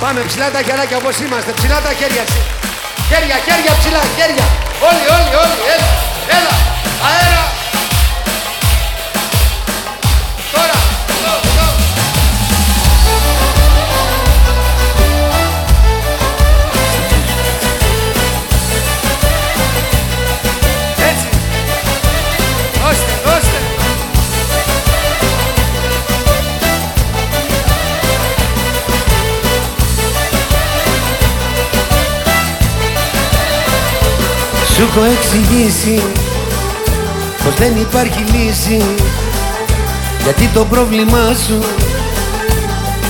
Πάμε ψηλά τα χεράκια όπως είμαστε. Ψηλά τα χέρια. Χέρια, χέρια ψηλά, χέρια. Όλοι, όλοι, όλοι. Έλα, έλα. Σου έχω εξηγήσει πως δεν υπάρχει λύση. Γιατί το πρόβλημά σου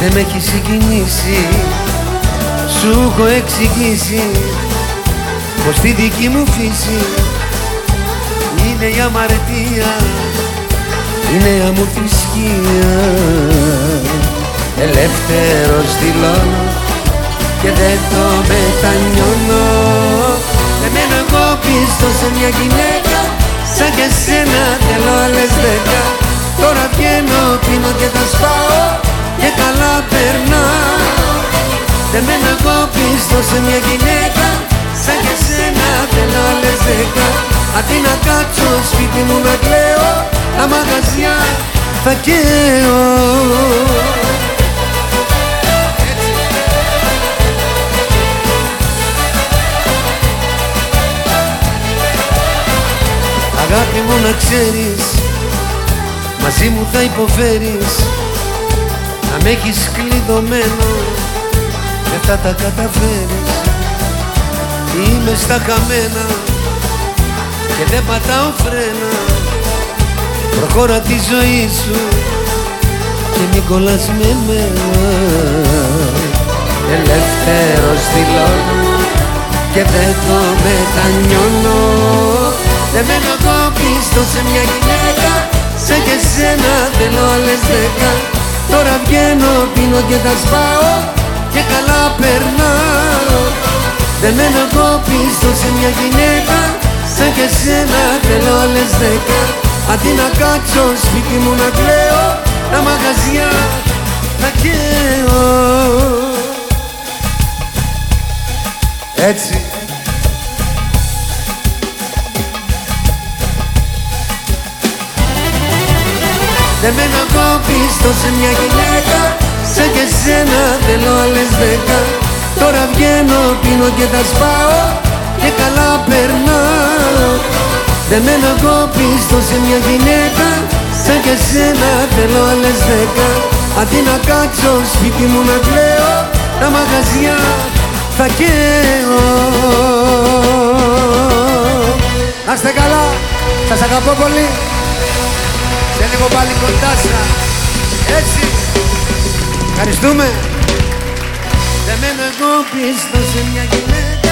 δεν με έχει συγκινήσει. Σου έχω εξηγήσει πως τη δική μου φύση είναι η αμαρτία η νέα μου θρησκεία Ελεύθερος δηλώνω και δεν το μετανιώνω Εμένω εγώ πίσω σε μια γυναίκα Σαν και σένα θέλω άλλες δέκα. Τώρα βγαίνω, πίνω και τα σπάω Και καλά περνάω Δεμένω εγώ πίσω σε μια γυναίκα Σαν και σένα θέλω άλλες δέκα. Αντί να κάτσω σπίτι μου να κλαίω Τα μαγαζιά θα καίω Αγάπη μου να ξέρεις Μαζί μου θα υποφέρεις. Να με έχεις κλειδωμένο Δεν θα τα καταφέρεις. Είμαι στα χαμένα Και δεν πατάω φρένα. Προχώρα τη ζωή σου Και μην κολλάς με μένα. Ελεύθερος δηλώνω Και δεν το μετανιώνω δεν μένω εγώ πίσω σε μια γυναίκα Σαν και σένα θέλω άλλες δέκα. Τώρα βγαίνω, πίνω και τα σπάω Και καλά περνάω. Δεν μένω εγώ πίσω σε μια γυναίκα Σαν και σένα θέλω άλλες δέκα. Αντί να κάτσω σπίτι μου να κλαίω Τα μαγαζιά θα καίω. Έτσι. Δεν μένω εγώ πίσω σε μια γυναίκα. Σαν και σένα θέλω άλλες δέκα. Τώρα βγαίνω, πίνω και τα σπάω Και καλά περνάω. Δεν μένω εγώ πίσω σε μια γυναίκα. Σαν και σένα θέλω άλλες δέκα. Αντί να κάτσω σπίτι μου να κλαίω Τα μαγαζιά θα καίω. Να είστε καλά. Σας αγαπώ πολύ. Σε λίγο πάλι κοντά σας. Έτσι. Ευχαριστούμε. Δεν μένω εγώ πίσω σε μια γυναίκα